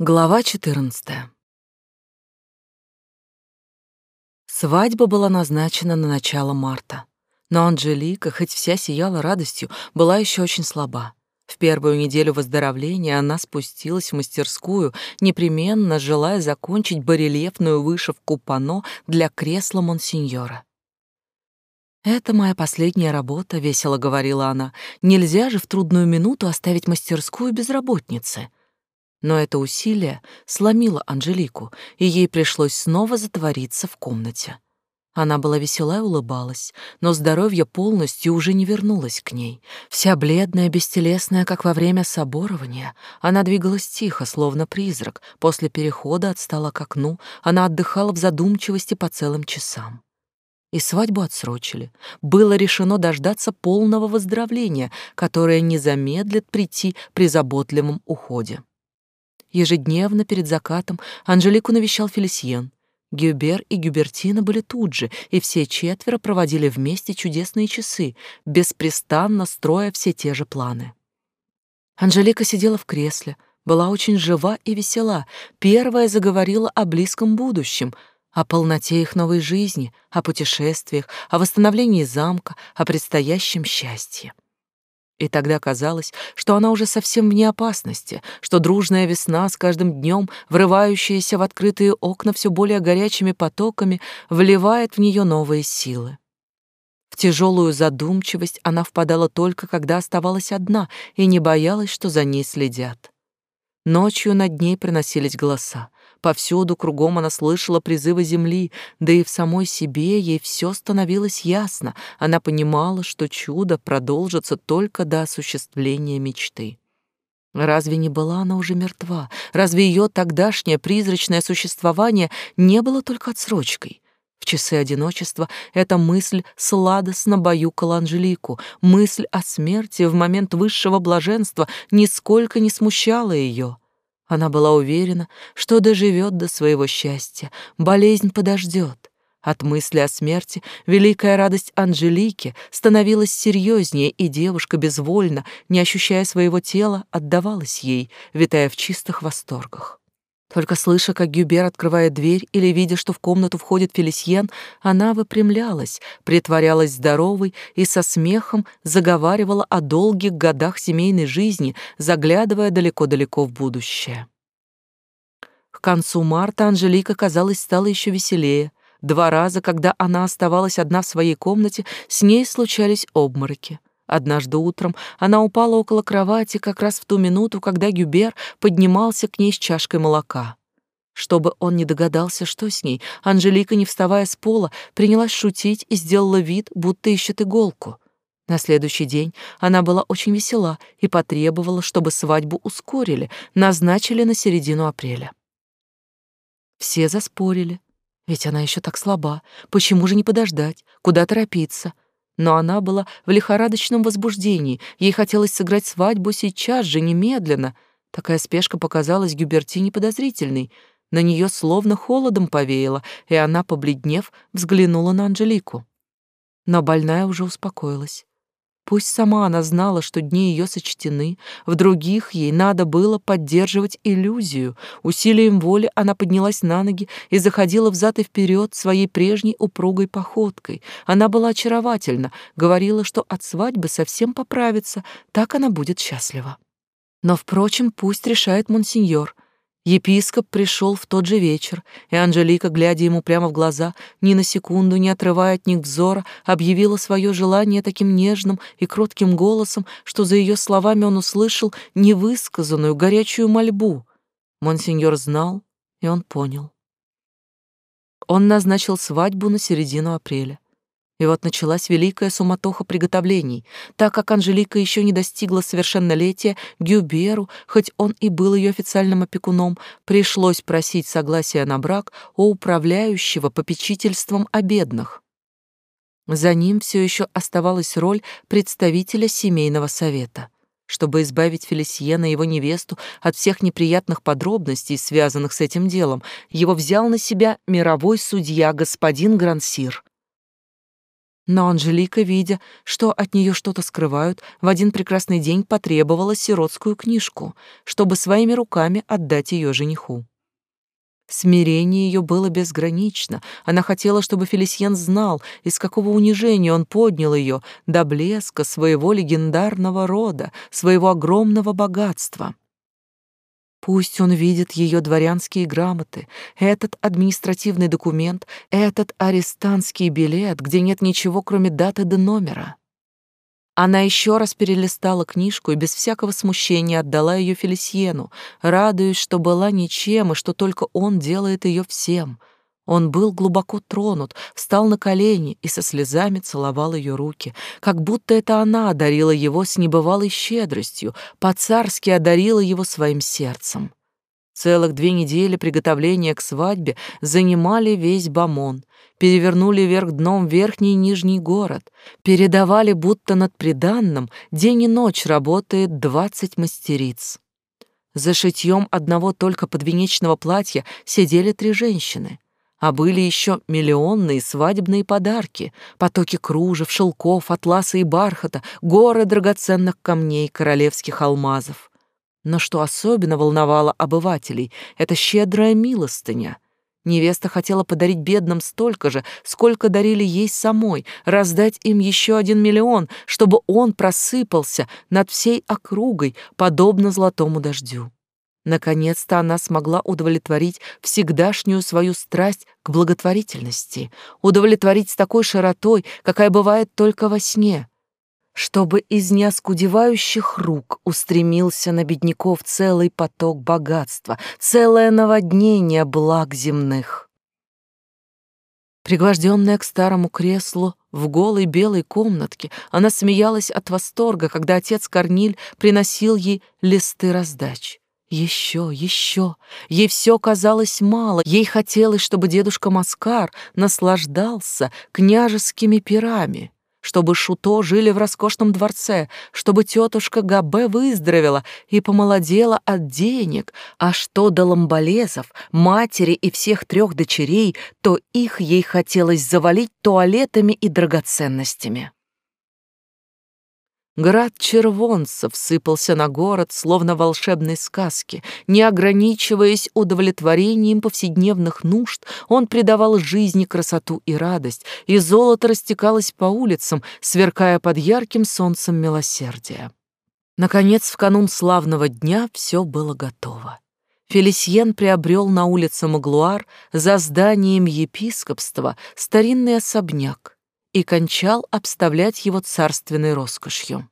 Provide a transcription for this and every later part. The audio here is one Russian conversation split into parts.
Глава 14. Свадьба была назначена на начало марта, но Анжелика, хоть вся сияла радостью, была еще очень слаба. В первую неделю выздоровления она спустилась в мастерскую, непременно желая закончить барельефную вышивку пано для кресла монсеньора. «Это моя последняя работа», — весело говорила она. «Нельзя же в трудную минуту оставить мастерскую без работницы». Но это усилие сломило Анжелику, и ей пришлось снова затвориться в комнате. Она была весела и улыбалась, но здоровье полностью уже не вернулось к ней. Вся бледная, бестелесная, как во время соборования, она двигалась тихо, словно призрак. После перехода отстала к окну, она отдыхала в задумчивости по целым часам. И свадьбу отсрочили. Было решено дождаться полного выздоровления, которое не замедлит прийти при заботливом уходе. Ежедневно перед закатом Анжелику навещал Фелисьен. Гюбер и Гюбертина были тут же, и все четверо проводили вместе чудесные часы, беспрестанно строя все те же планы. Анжелика сидела в кресле, была очень жива и весела, первая заговорила о близком будущем, о полноте их новой жизни, о путешествиях, о восстановлении замка, о предстоящем счастье. И тогда казалось, что она уже совсем вне опасности, что дружная весна с каждым днем, врывающаяся в открытые окна все более горячими потоками, вливает в нее новые силы. В тяжелую задумчивость она впадала только, когда оставалась одна и не боялась, что за ней следят. Ночью над ней приносились голоса. Повсюду кругом она слышала призывы земли, да и в самой себе ей все становилось ясно. Она понимала, что чудо продолжится только до осуществления мечты. Разве не была она уже мертва? Разве ее тогдашнее призрачное существование не было только отсрочкой? В часы одиночества эта мысль сладостно баюкала Анжелику. Мысль о смерти в момент высшего блаженства нисколько не смущала ее. Она была уверена, что доживет до своего счастья, болезнь подождет. От мысли о смерти великая радость Анжелики становилась серьезнее, и девушка безвольно, не ощущая своего тела, отдавалась ей, витая в чистых восторгах. Только слыша, как Гюбер открывает дверь или видя, что в комнату входит Фелисьен, она выпрямлялась, притворялась здоровой и со смехом заговаривала о долгих годах семейной жизни, заглядывая далеко-далеко в будущее. К концу марта Анжелика, казалось, стала еще веселее. Два раза, когда она оставалась одна в своей комнате, с ней случались обмороки. Однажды утром она упала около кровати как раз в ту минуту, когда Гюбер поднимался к ней с чашкой молока. Чтобы он не догадался, что с ней, Анжелика, не вставая с пола, принялась шутить и сделала вид, будто ищет иголку. На следующий день она была очень весела и потребовала, чтобы свадьбу ускорили, назначили на середину апреля. Все заспорили, ведь она еще так слаба, почему же не подождать, куда торопиться — но она была в лихорадочном возбуждении, ей хотелось сыграть свадьбу сейчас же, немедленно. Такая спешка показалась Гюбертине подозрительной. На нее словно холодом повеяло, и она, побледнев, взглянула на Анжелику. Но больная уже успокоилась. Пусть сама она знала, что дни ее сочтены, в других ей надо было поддерживать иллюзию. Усилием воли она поднялась на ноги и заходила взад и вперед своей прежней упругой походкой. Она была очаровательна, говорила, что от свадьбы совсем поправится, так она будет счастлива. Но, впрочем, пусть решает монсеньор — Епископ пришел в тот же вечер, и Анжелика, глядя ему прямо в глаза, ни на секунду не отрывая от них взора, объявила свое желание таким нежным и кротким голосом, что за ее словами он услышал невысказанную горячую мольбу. Монсеньор знал, и он понял. Он назначил свадьбу на середину апреля. И вот началась великая суматоха приготовлений. Так как Анжелика еще не достигла совершеннолетия, Гюберу, хоть он и был ее официальным опекуном, пришлось просить согласия на брак у управляющего попечительством о бедных. За ним все еще оставалась роль представителя семейного совета. Чтобы избавить Фелисьена и его невесту от всех неприятных подробностей, связанных с этим делом, его взял на себя мировой судья господин Грансир. Но Анжелика, видя, что от нее что-то скрывают, в один прекрасный день потребовала сиротскую книжку, чтобы своими руками отдать ее жениху. Смирение ее было безгранично. Она хотела, чтобы Фелисьен знал, из какого унижения он поднял ее до блеска своего легендарного рода, своего огромного богатства. Пусть он видит ее дворянские грамоты, этот административный документ, этот арестантский билет, где нет ничего, кроме даты до номера. Она еще раз перелистала книжку и без всякого смущения отдала ее Фелисьену, радуясь, что была ничем и что только он делает ее всем. Он был глубоко тронут, встал на колени и со слезами целовал ее руки, как будто это она одарила его с небывалой щедростью, по-царски одарила его своим сердцем. Целых две недели приготовления к свадьбе занимали весь Бамон, перевернули вверх дном верхний и нижний город, передавали, будто над приданным, день и ночь работает двадцать мастериц. За шитьем одного только подвенечного платья сидели три женщины, а были еще миллионные свадебные подарки, потоки кружев, шелков, атласа и бархата, горы драгоценных камней, королевских алмазов. Но что особенно волновало обывателей, это щедрая милостыня. Невеста хотела подарить бедным столько же, сколько дарили ей самой, раздать им еще один миллион, чтобы он просыпался над всей округой, подобно золотому дождю. Наконец-то она смогла удовлетворить всегдашнюю свою страсть к благотворительности, удовлетворить с такой широтой, какая бывает только во сне — чтобы из неоскудевающих рук устремился на бедняков целый поток богатства, целое наводнение благ земных. Пригвожденная к старому креслу в голой белой комнатке, она смеялась от восторга, когда отец Корниль приносил ей листы раздач. Еще, еще. Ей все казалось мало. Ей хотелось, чтобы дедушка Маскар наслаждался княжескими пирами чтобы Шуто жили в роскошном дворце, чтобы тетушка Габе выздоровела и помолодела от денег, а что до ламбалезов, матери и всех трех дочерей, то их ей хотелось завалить туалетами и драгоценностями. Град червонцев сыпался на город, словно волшебной сказке. Не ограничиваясь удовлетворением повседневных нужд, он придавал жизни красоту и радость, и золото растекалось по улицам, сверкая под ярким солнцем милосердия. Наконец, в канун славного дня все было готово. Фелисьен приобрел на улице Маглуар за зданием епископства старинный особняк, и кончал обставлять его царственной роскошью.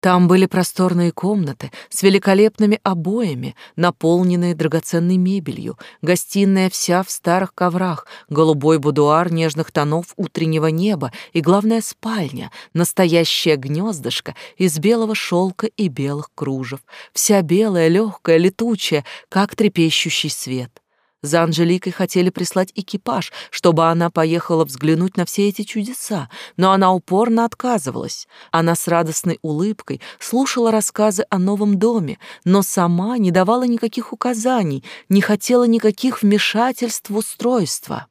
Там были просторные комнаты с великолепными обоями, наполненные драгоценной мебелью, гостиная вся в старых коврах, голубой будуар нежных тонов утреннего неба и, главная спальня, настоящее гнездышко из белого шелка и белых кружев, вся белая, легкая, летучая, как трепещущий свет. За Анжеликой хотели прислать экипаж, чтобы она поехала взглянуть на все эти чудеса, но она упорно отказывалась. Она с радостной улыбкой слушала рассказы о новом доме, но сама не давала никаких указаний, не хотела никаких вмешательств в устройство.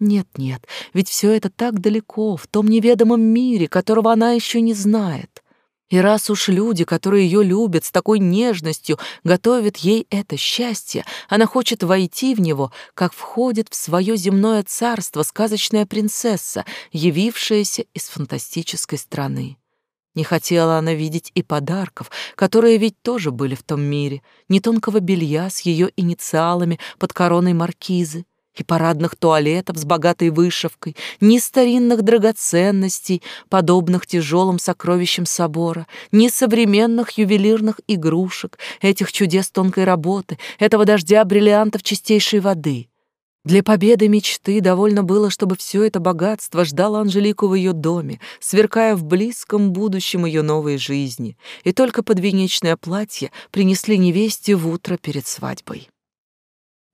Нет-нет, ведь все это так далеко, в том неведомом мире, которого она еще не знает. И раз уж люди, которые ее любят с такой нежностью, готовят ей это счастье, она хочет войти в него, как входит в свое земное царство сказочная принцесса, явившаяся из фантастической страны. Не хотела она видеть и подарков, которые ведь тоже были в том мире, ни тонкого белья с ее инициалами под короной маркизы, и парадных туалетов с богатой вышивкой, ни старинных драгоценностей, подобных тяжелым сокровищам собора, ни современных ювелирных игрушек, этих чудес тонкой работы, этого дождя бриллиантов чистейшей воды. Для победы мечты довольно было, чтобы все это богатство ждало Анжелику в ее доме, сверкая в близком будущем ее новой жизни, и только подвенечное платье принесли невесте в утро перед свадьбой.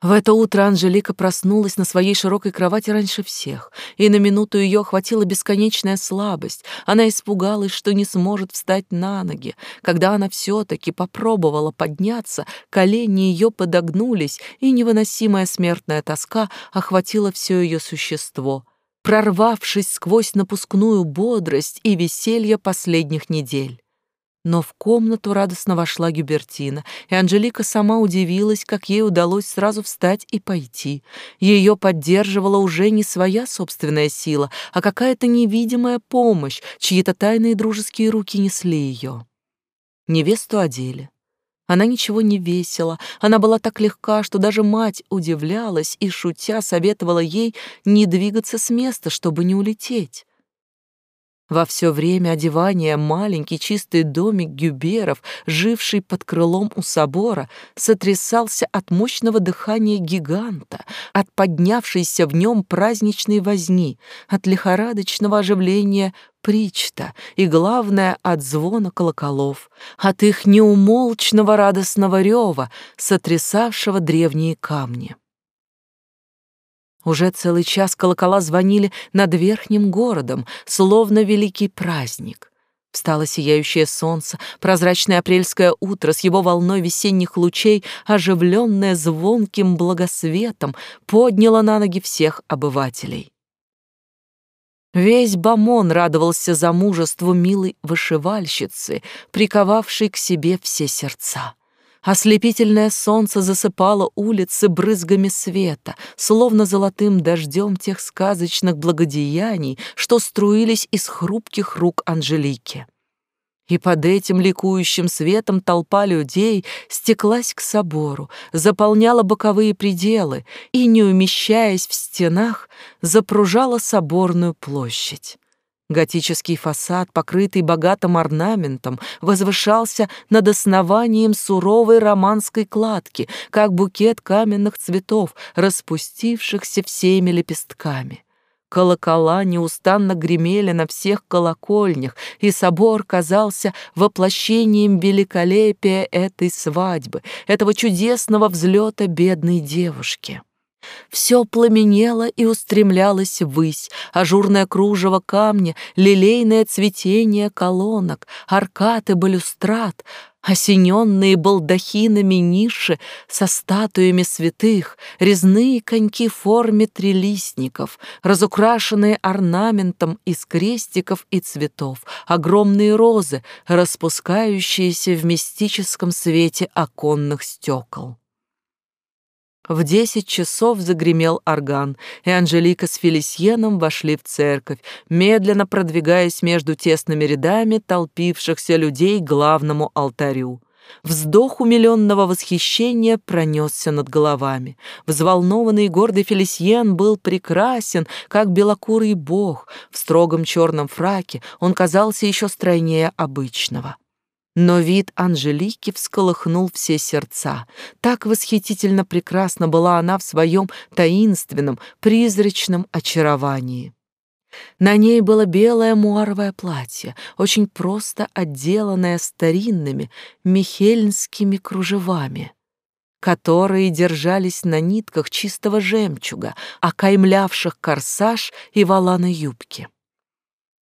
В это утро Анжелика проснулась на своей широкой кровати раньше всех, и на минуту ее охватила бесконечная слабость. Она испугалась, что не сможет встать на ноги. Когда она все-таки попробовала подняться, колени ее подогнулись, и невыносимая смертная тоска охватила все ее существо. прорвавшись сквозь напускную бодрость и веселье последних недель. Но в комнату радостно вошла Гюбертина, и Анжелика сама удивилась, как ей удалось сразу встать и пойти. Ее поддерживала уже не своя собственная сила, а какая-то невидимая помощь, чьи-то тайные дружеские руки несли ее. Невесту одели. Она ничего не весила, она была так легка, что даже мать удивлялась и, шутя, советовала ей не двигаться с места, чтобы не улететь. Во все время одевания маленький чистый домик Гюберов, живший под крылом у собора, сотрясался от мощного дыхания гиганта, от поднявшейся в нем праздничной возни, от лихорадочного оживления причта и, главное, от звона колоколов, от их неумолчного радостного рева, сотрясавшего древние камни. Уже целый час колокола звонили над верхним городом, словно великий праздник. Встало сияющее солнце, прозрачное апрельское утро с его волной весенних лучей, оживленное звонким благосветом, подняло на ноги всех обывателей. Весь Бамон радовался замужеству милой вышивальщицы, приковавшей к себе все сердца. Ослепительное солнце засыпало улицы брызгами света, словно золотым дождем тех сказочных благодеяний, что струились из хрупких рук Анжелики. И под этим ликующим светом толпа людей стеклась к собору, заполняла боковые пределы и, не умещаясь в стенах, запружала соборную площадь. Готический фасад, покрытый богатым орнаментом, возвышался над основанием суровой романской кладки, как букет каменных цветов, распустившихся всеми лепестками. Колокола неустанно гремели на всех колокольнях, и собор казался воплощением великолепия этой свадьбы, этого чудесного взлета бедной девушки. Все пламенело и устремлялось ввысь, ажурное кружево камня, лилейное цветение колонок, аркаты балюстрат, осененные балдахинами ниши со статуями святых, резные коньки в форме трилистников, разукрашенные орнаментом из крестиков и цветов, огромные розы, распускающиеся в мистическом свете оконных стекол. В десять часов загремел орган, и Анжелика с Фелисьеном вошли в церковь, медленно продвигаясь между тесными рядами толпившихся людей к главному алтарю. Вздох умиленного восхищения пронесся над головами. Взволнованный и гордый Фелисьен был прекрасен, как белокурый бог. В строгом черном фраке он казался еще стройнее обычного. Но вид Анжелики всколыхнул все сердца. Так восхитительно прекрасна была она в своем таинственном, призрачном очаровании. На ней было белое муаровое платье, очень просто отделанное старинными михельнскими кружевами, которые держались на нитках чистого жемчуга, окаймлявших корсаж и воланы юбки.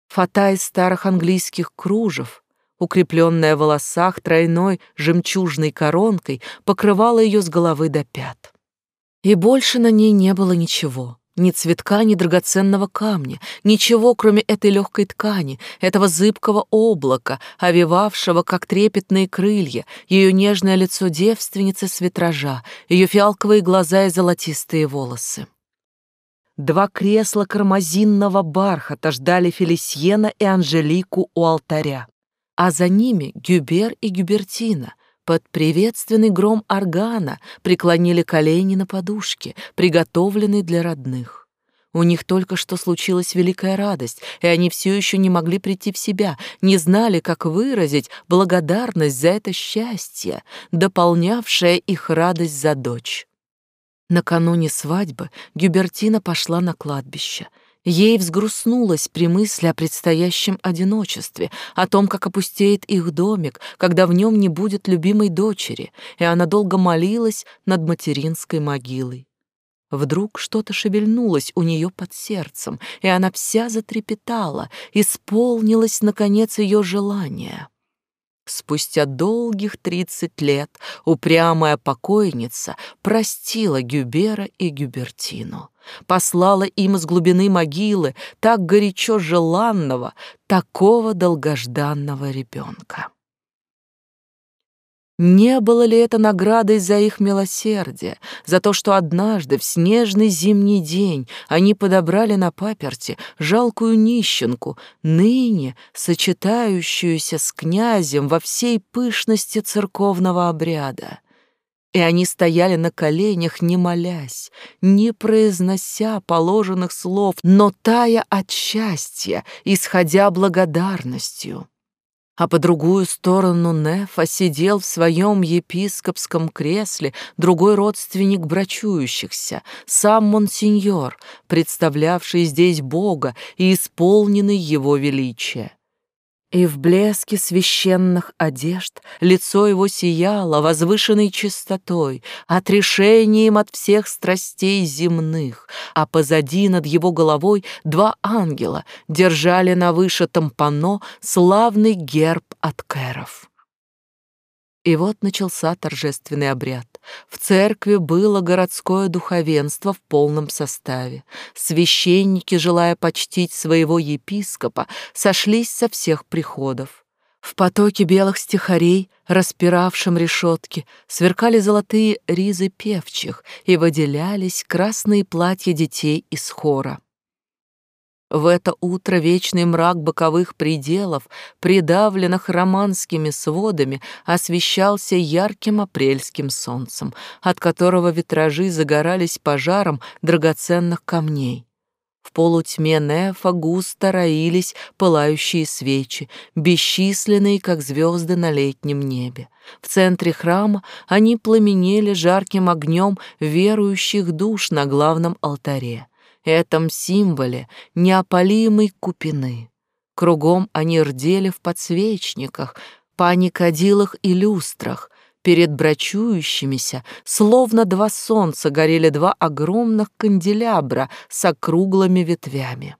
Фата из старых английских кружев — укрепленная в волосах тройной жемчужной коронкой, покрывала ее с головы до пят. И больше на ней не было ничего. Ни цветка, ни драгоценного камня, ничего, кроме этой легкой ткани, этого зыбкого облака, овивавшего, как трепетные крылья, ее нежное лицо девственницы с витража, ее фиалковые глаза и золотистые волосы. Два кресла кармазинного бархата ждали Фелисьена и Анжелику у алтаря а за ними Гюбер и Гюбертина под приветственный гром органа преклонили колени на подушке, приготовленной для родных. У них только что случилась великая радость, и они все еще не могли прийти в себя, не знали, как выразить благодарность за это счастье, дополнявшее их радость за дочь. Накануне свадьбы Гюбертина пошла на кладбище — Ей взгрустнулось при мысли о предстоящем одиночестве, о том, как опустеет их домик, когда в нем не будет любимой дочери, и она долго молилась над материнской могилой. Вдруг что-то шевельнулось у нее под сердцем, и она вся затрепетала, исполнилось, наконец, ее желание. Спустя долгих тридцать лет упрямая покойница простила Гюбера и Гюбертину, послала им из глубины могилы так горячо желанного, такого долгожданного ребенка. Не было ли это наградой за их милосердие, за то, что однажды в снежный зимний день они подобрали на паперти жалкую нищенку, ныне сочетающуюся с князем во всей пышности церковного обряда? И они стояли на коленях, не молясь, не произнося положенных слов, но тая от счастья, исходя благодарностью а по другую сторону Нефа сидел в своем епископском кресле другой родственник брачующихся, сам монсеньор, представлявший здесь Бога и исполненный его величия. И в блеске священных одежд лицо его сияло возвышенной чистотой, отрешением от всех страстей земных, а позади над его головой два ангела держали на вышитом панно славный герб от кэров. И вот начался торжественный обряд. В церкви было городское духовенство в полном составе. Священники, желая почтить своего епископа, сошлись со всех приходов. В потоке белых стихарей, распиравшим решетки, сверкали золотые ризы певчих и выделялись красные платья детей из хора. В это утро вечный мрак боковых пределов, придавленных романскими сводами, освещался ярким апрельским солнцем, от которого витражи загорались пожаром драгоценных камней. В полутьме нефа густо роились пылающие свечи, бесчисленные, как звезды на летнем небе. В центре храма они пламенели жарким огнем верующих душ на главном алтаре этом символе неопалимой купины. Кругом они рдели в подсвечниках, паникадилах и люстрах, Перед брачующимися, словно два солнца, горели два огромных канделябра с округлыми ветвями.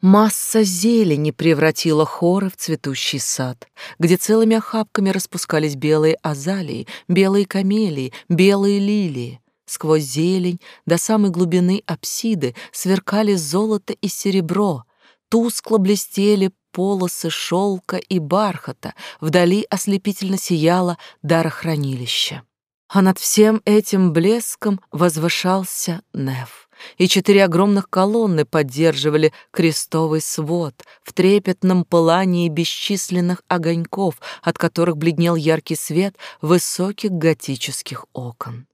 Масса зелени превратила хоры в цветущий сад, где целыми охапками распускались белые азалии, белые камелии, белые лилии. Сквозь зелень до самой глубины апсиды сверкали золото и серебро, тускло блестели полосы шелка и бархата, вдали ослепительно сияло дарохранилище. А над всем этим блеском возвышался Неф, и четыре огромных колонны поддерживали крестовый свод в трепетном пылании бесчисленных огоньков, от которых бледнел яркий свет высоких готических окон.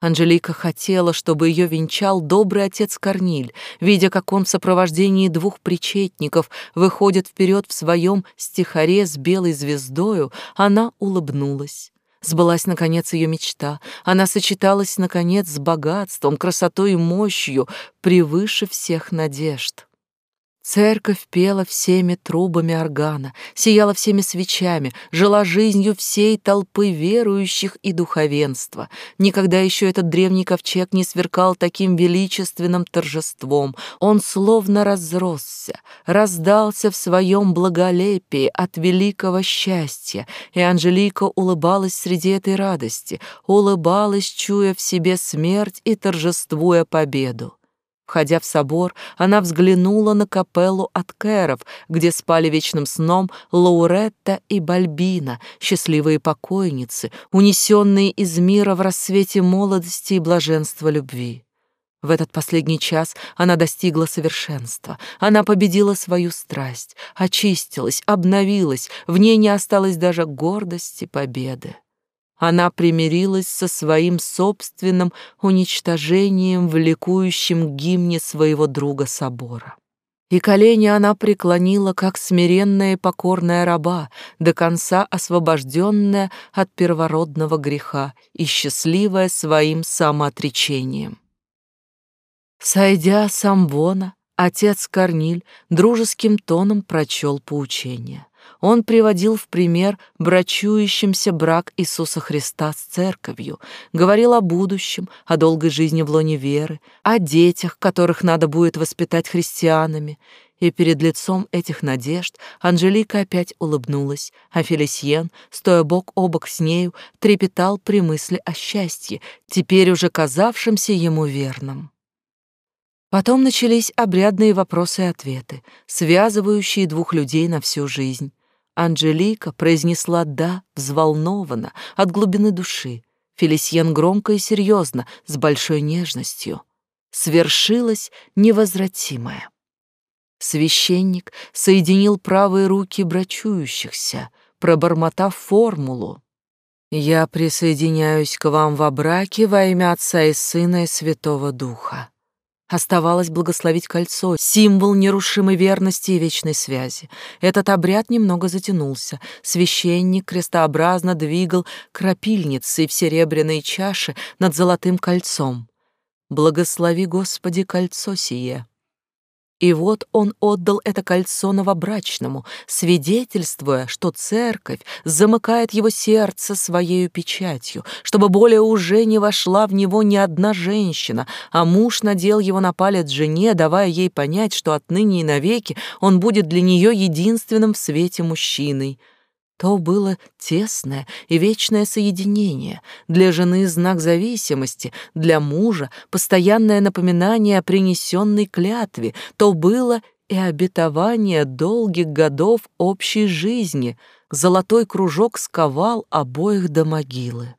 Анжелика хотела, чтобы ее венчал добрый отец Корниль, видя, как он в сопровождении двух причетников выходит вперед в своем стихаре с белой звездою, она улыбнулась. Сбылась, наконец, ее мечта. Она сочеталась, наконец, с богатством, красотой и мощью, превыше всех надежд. Церковь пела всеми трубами органа, сияла всеми свечами, жила жизнью всей толпы верующих и духовенства. Никогда еще этот древний ковчег не сверкал таким величественным торжеством. Он словно разросся, раздался в своем благолепии от великого счастья, и Анжелика улыбалась среди этой радости, улыбалась, чуя в себе смерть и торжествуя победу. Входя в собор, она взглянула на капеллу от Кэров, где спали вечным сном Лауретта и Бальбина, счастливые покойницы, унесенные из мира в рассвете молодости и блаженства любви. В этот последний час она достигла совершенства. Она победила свою страсть, очистилась, обновилась, в ней не осталось даже гордости победы. Она примирилась со своим собственным уничтожением в ликующем гимне своего друга собора. И колени она преклонила, как смиренная и покорная раба, до конца освобожденная от первородного греха и счастливая своим самоотречением. Сойдя с Амвона, отец Корниль дружеским тоном прочел поучение. Он приводил в пример брачующимся брак Иисуса Христа с церковью, говорил о будущем, о долгой жизни в лоне веры, о детях, которых надо будет воспитать христианами, и перед лицом этих надежд Анжелика опять улыбнулась, а Фелисьен, стоя бок о бок с нею, трепетал при мысли о счастье, теперь уже казавшемся ему верным. Потом начались обрядные вопросы и ответы, связывающие двух людей на всю жизнь. Анжелика произнесла «да» взволнованно, от глубины души. Фелисьен громко и серьезно, с большой нежностью. Свершилось невозвратимое. Священник соединил правые руки брачующихся, пробормотав формулу. «Я присоединяюсь к вам во браке во имя Отца и Сына и Святого Духа». Оставалось благословить кольцо, символ нерушимой верности и вечной связи. Этот обряд немного затянулся. Священник крестообразно двигал крапильницей в серебряные чаши над золотым кольцом. «Благослови, Господи, кольцо сие». И вот он отдал это кольцо новобрачному, свидетельствуя, что церковь замыкает его сердце своей печатью, чтобы более уже не вошла в него ни одна женщина, а муж надел его на палец жене, давая ей понять, что отныне и навеки он будет для нее единственным в свете мужчиной. То было тесное и вечное соединение, для жены знак зависимости, для мужа постоянное напоминание о принесенной клятве, то было и обетование долгих годов общей жизни, золотой кружок сковал обоих до могилы.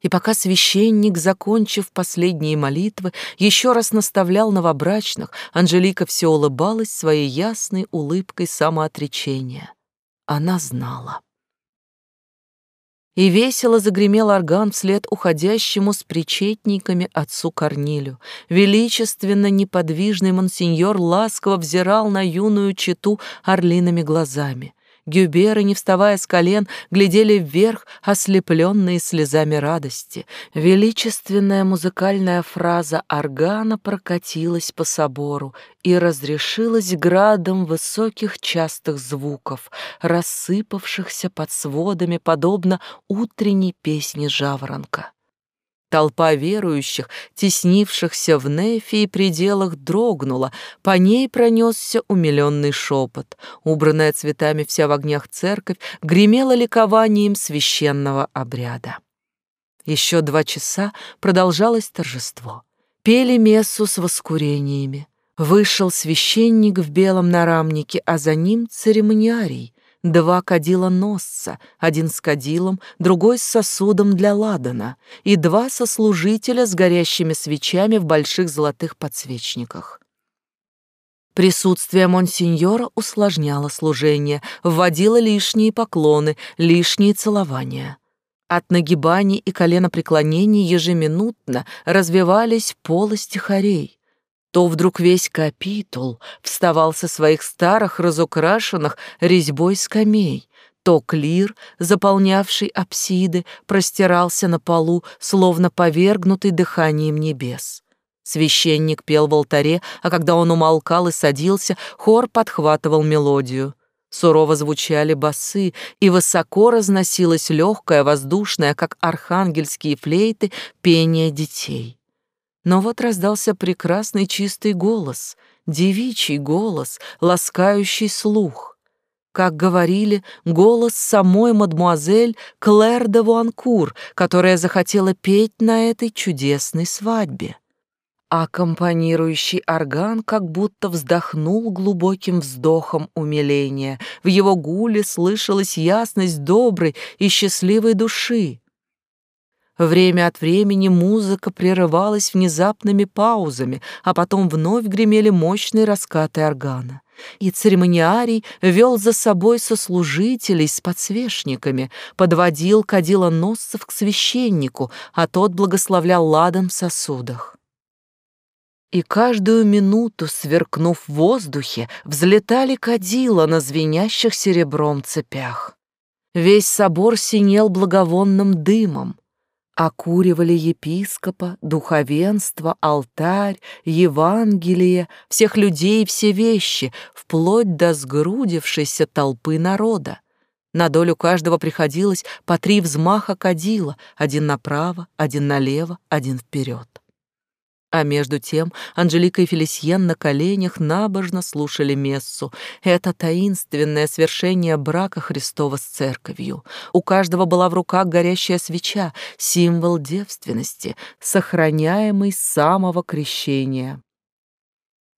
И пока священник, закончив последние молитвы, еще раз наставлял новобрачных, Анжелика все улыбалась своей ясной улыбкой самоотречения. Она знала. И весело загремел орган вслед уходящему с причетниками отцу Корнилю. Величественно неподвижный монсеньор ласково взирал на юную читу орлиными глазами. Гюберы, не вставая с колен, глядели вверх, ослепленные слезами радости. Величественная музыкальная фраза органа прокатилась по собору и разрешилась градом высоких частых звуков, рассыпавшихся под сводами, подобно утренней песне жаворонка. Толпа верующих, теснившихся в Нефе и пределах, дрогнула, по ней пронесся умиленный шепот. Убранная цветами вся в огнях церковь гремела ликованием священного обряда. Еще два часа продолжалось торжество. Пели мессу с воскурениями. Вышел священник в белом нарамнике, а за ним церемониарий, два кадила-носца, один с кадилом, другой с сосудом для ладана, и два сослужителя с горящими свечами в больших золотых подсвечниках. Присутствие монсеньора усложняло служение, вводило лишние поклоны, лишние целования. От нагибаний и коленопреклонений ежеминутно развивались полости хорей то вдруг весь капитул вставал со своих старых разукрашенных резьбой скамей, то клир, заполнявший апсиды, простирался на полу, словно повергнутый дыханием небес. Священник пел в алтаре, а когда он умолкал и садился, хор подхватывал мелодию. Сурово звучали басы, и высоко разносилось легкое, воздушное, как архангельские флейты, пение детей. Но вот раздался прекрасный чистый голос, девичий голос, ласкающий слух. Как говорили, голос самой мадмуазель Клэр де Вуанкур, которая захотела петь на этой чудесной свадьбе. Аккомпанирующий орган как будто вздохнул глубоким вздохом умиления. В его гуле слышалась ясность доброй и счастливой души. Время от времени музыка прерывалась внезапными паузами, а потом вновь гремели мощные раскаты органа. И церемониарий вел за собой сослужителей с подсвечниками, подводил кадилоносцев к священнику, а тот благословлял ладан в сосудах. И каждую минуту, сверкнув в воздухе, взлетали кадила на звенящих серебром цепях. Весь собор синел благовонным дымом, окуривали епископа, духовенство, алтарь, Евангелие, всех людей и все вещи, вплоть до сгрудившейся толпы народа. На долю каждого приходилось по три взмаха кадила, один направо, один налево, один вперед. А между тем Анжелика и Фелисьен на коленях набожно слушали мессу. Это таинственное свершение брака Христова с церковью. У каждого была в руках горящая свеча, символ девственности, сохраняемый с самого крещения.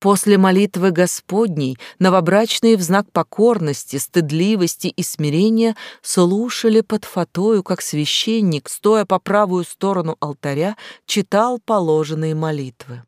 После молитвы Господней новобрачные в знак покорности, стыдливости и смирения слушали под фатою, как священник, стоя по правую сторону алтаря, читал положенные молитвы.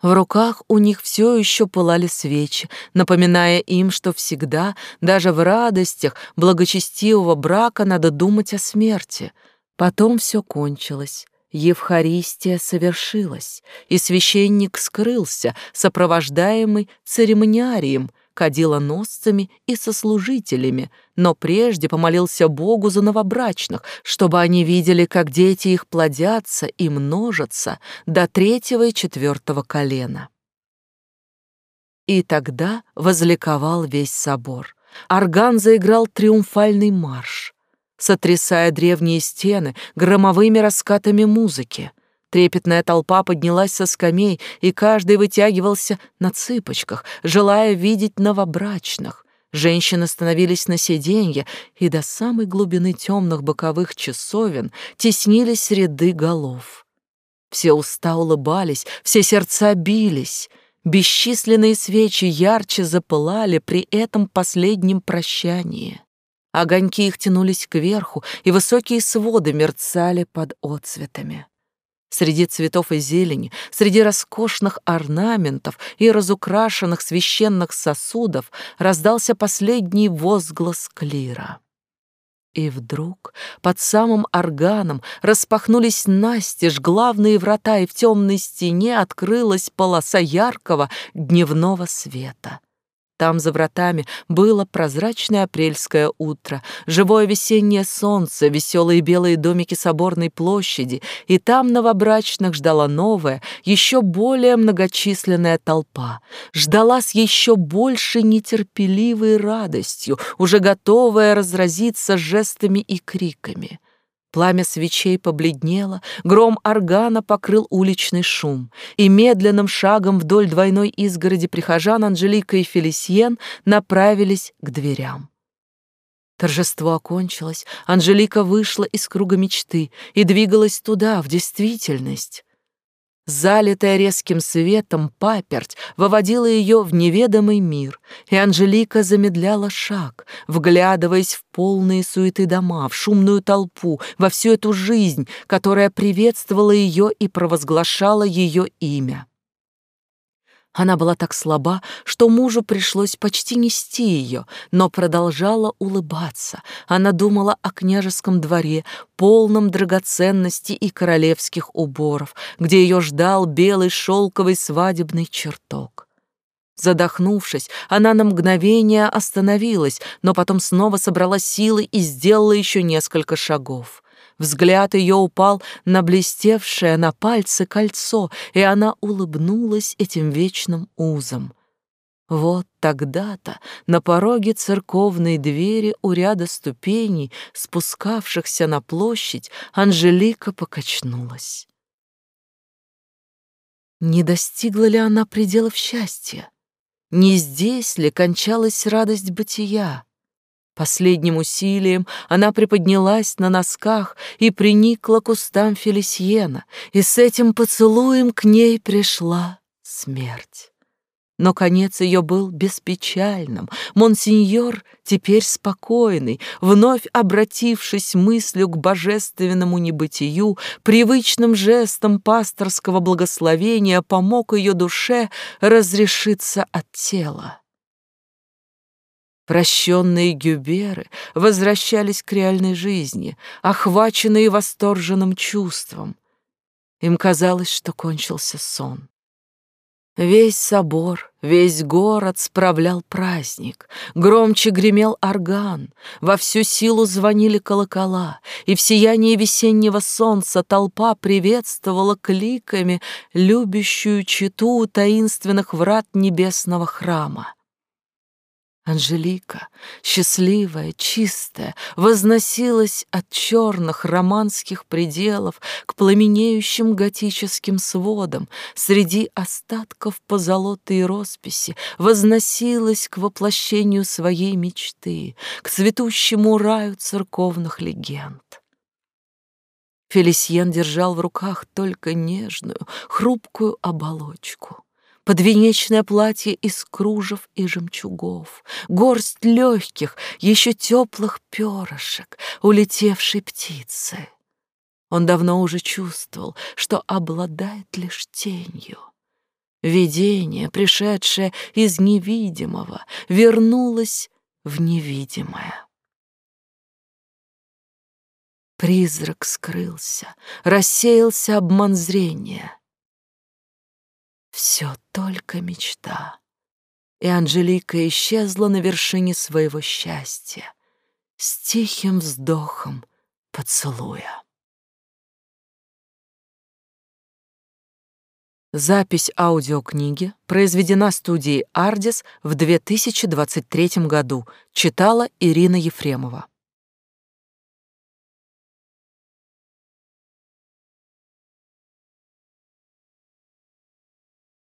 В руках у них все еще пылали свечи, напоминая им, что всегда, даже в радостях благочестивого брака, надо думать о смерти. Потом все кончилось. Евхаристия совершилась, и священник скрылся, сопровождаемый церемониарием, кадилоносцами и сослужителями, но прежде помолился Богу за новобрачных, чтобы они видели, как дети их плодятся и множатся до третьего и четвертого колена. И тогда возликовал весь собор. Орган заиграл триумфальный марш сотрясая древние стены громовыми раскатами музыки. Трепетная толпа поднялась со скамей, и каждый вытягивался на цыпочках, желая видеть новобрачных. Женщины становились на сиденья, и до самой глубины темных боковых часовен теснились ряды голов. Все уста улыбались, все сердца бились. Бесчисленные свечи ярче запылали при этом последнем прощании. Огоньки их тянулись кверху, и высокие своды мерцали под отцветами. Среди цветов и зелени, среди роскошных орнаментов и разукрашенных священных сосудов раздался последний возглас клира. И вдруг под самым органом распахнулись настежь главные врата, и в темной стене открылась полоса яркого дневного света. Там за вратами было прозрачное апрельское утро, живое весеннее солнце, веселые белые домики соборной площади, и там новобрачных ждала новая, еще более многочисленная толпа. Ждала с еще большей нетерпеливой радостью, уже готовая разразиться жестами и криками. Пламя свечей побледнело, гром органа покрыл уличный шум, и медленным шагом вдоль двойной изгороди прихожан Анжелика и Фелисьен направились к дверям. Торжество окончилось, Анжелика вышла из круга мечты и двигалась туда, в действительность. Залитая резким светом паперть выводила ее в неведомый мир, и Анжелика замедляла шаг, вглядываясь в полные суеты дома, в шумную толпу, во всю эту жизнь, которая приветствовала ее и провозглашала ее имя. Она была так слаба, что мужу пришлось почти нести ее, но продолжала улыбаться. Она думала о княжеском дворе, полном драгоценностей и королевских уборов, где ее ждал белый шелковый свадебный чертог. Задохнувшись, она на мгновение остановилась, но потом снова собрала силы и сделала еще несколько шагов. Взгляд ее упал на блестевшее на пальце кольцо, и она улыбнулась этим вечным узом. Вот тогда-то на пороге церковной двери у ряда ступеней, спускавшихся на площадь, Анжелика покачнулась. Не достигла ли она пределов счастья? Не здесь ли кончалась радость бытия? Последним усилием она приподнялась на носках и приникла к устам Фелисьена, и с этим поцелуем к ней пришла смерть. Но конец ее был беспечальным. Монсеньор, теперь спокойный, вновь обратившись мыслью к божественному небытию, привычным жестом пасторского благословения помог ее душе разрешиться от тела. Прощенные гюберы возвращались к реальной жизни, охваченные восторженным чувством. Им казалось, что кончился сон. Весь собор, весь город справлял праздник. Громче гремел орган, во всю силу звонили колокола, и в сиянии весеннего солнца толпа приветствовала кликами любящую читу таинственных врат небесного храма. Анжелика, счастливая, чистая, возносилась от черных романских пределов к пламенеющим готическим сводам, среди остатков позолотой росписи, возносилась к воплощению своей мечты, к цветущему раю церковных легенд. Фелисьен держал в руках только нежную, хрупкую оболочку подвенечное платье из кружев и жемчугов, горсть легких, еще теплых перышек, улетевшей птицы. Он давно уже чувствовал, что обладает лишь тенью. Видение, пришедшее из невидимого, вернулось в невидимое. Призрак скрылся, рассеялся обман зрения. Все только мечта. И Анжелика исчезла на вершине своего счастья с тихим вздохом поцелуя. Запись аудиокниги произведена студией «Ардис» в 2023 году. Читала Ирина Ефремова.